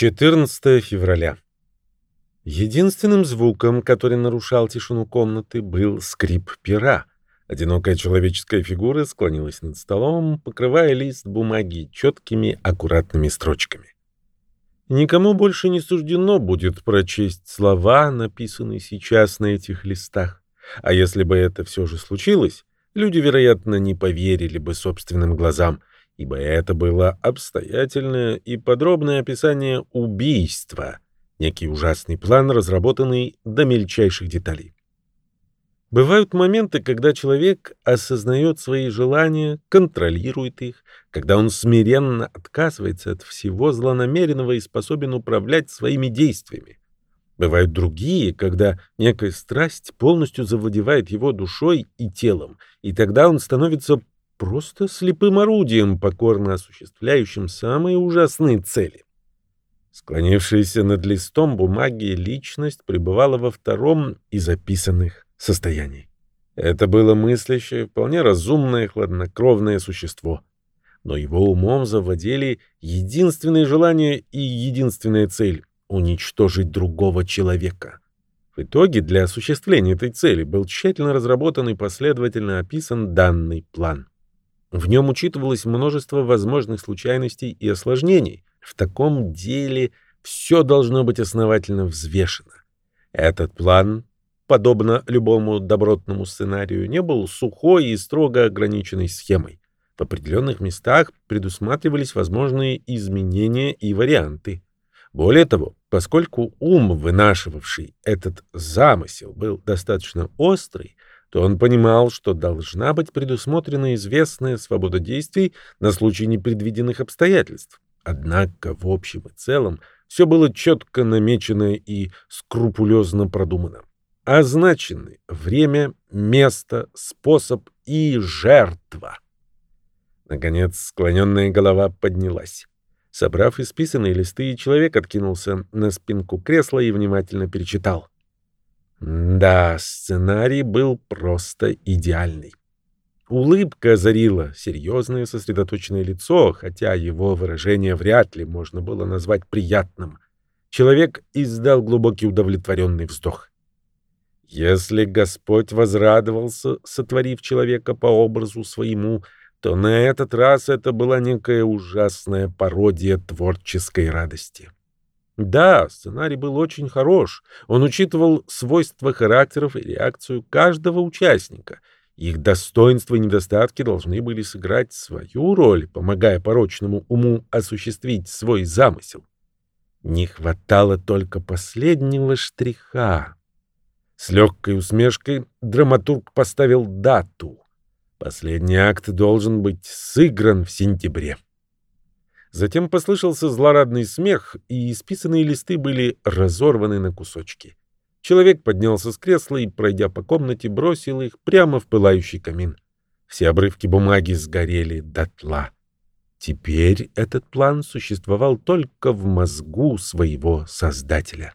14 февраля. Единственным звуком, который нарушал тишину комнаты, был скрип пера. Одинокая человеческая фигура склонилась над столом, покрывая лист бумаги четкими, аккуратными строчками. Никому больше не суждено будет прочесть слова, написанные сейчас на этих листах. А если бы это все же случилось, люди, вероятно, не поверили бы собственным глазам — ибо это было обстоятельное и подробное описание убийства, некий ужасный план, разработанный до мельчайших деталей. Бывают моменты, когда человек осознает свои желания, контролирует их, когда он смиренно отказывается от всего злонамеренного и способен управлять своими действиями. Бывают другие, когда некая страсть полностью завладевает его душой и телом, и тогда он становится просто слепым орудием, покорно осуществляющим самые ужасные цели. Склонившаяся над листом бумаги личность пребывала во втором из описанных состояний. Это было мыслящее, вполне разумное, хладнокровное существо. Но его умом завладели единственное желание и единственная цель — уничтожить другого человека. В итоге для осуществления этой цели был тщательно разработан и последовательно описан данный план. В нем учитывалось множество возможных случайностей и осложнений. В таком деле все должно быть основательно взвешено. Этот план, подобно любому добротному сценарию, не был сухой и строго ограниченной схемой. В определенных местах предусматривались возможные изменения и варианты. Более того, поскольку ум, вынашивавший этот замысел, был достаточно острый, то он понимал, что должна быть предусмотрена известная свобода действий на случай непредвиденных обстоятельств. Однако, в общем и целом, все было четко намечено и скрупулезно продумано. Означены время, место, способ и жертва. Наконец, склоненная голова поднялась. Собрав исписанные листы, человек откинулся на спинку кресла и внимательно перечитал. Да, сценарий был просто идеальный. Улыбка озарила серьезное сосредоточенное лицо, хотя его выражение вряд ли можно было назвать приятным. Человек издал глубокий удовлетворенный вздох. Если Господь возрадовался, сотворив человека по образу своему, то на этот раз это была некая ужасная пародия творческой радости. Да, сценарий был очень хорош. Он учитывал свойства характеров и реакцию каждого участника. Их достоинства и недостатки должны были сыграть свою роль, помогая порочному уму осуществить свой замысел. Не хватало только последнего штриха. С легкой усмешкой драматург поставил дату. Последний акт должен быть сыгран в сентябре. Затем послышался злорадный смех, и исписанные листы были разорваны на кусочки. Человек поднялся с кресла и, пройдя по комнате, бросил их прямо в пылающий камин. Все обрывки бумаги сгорели дотла. Теперь этот план существовал только в мозгу своего создателя.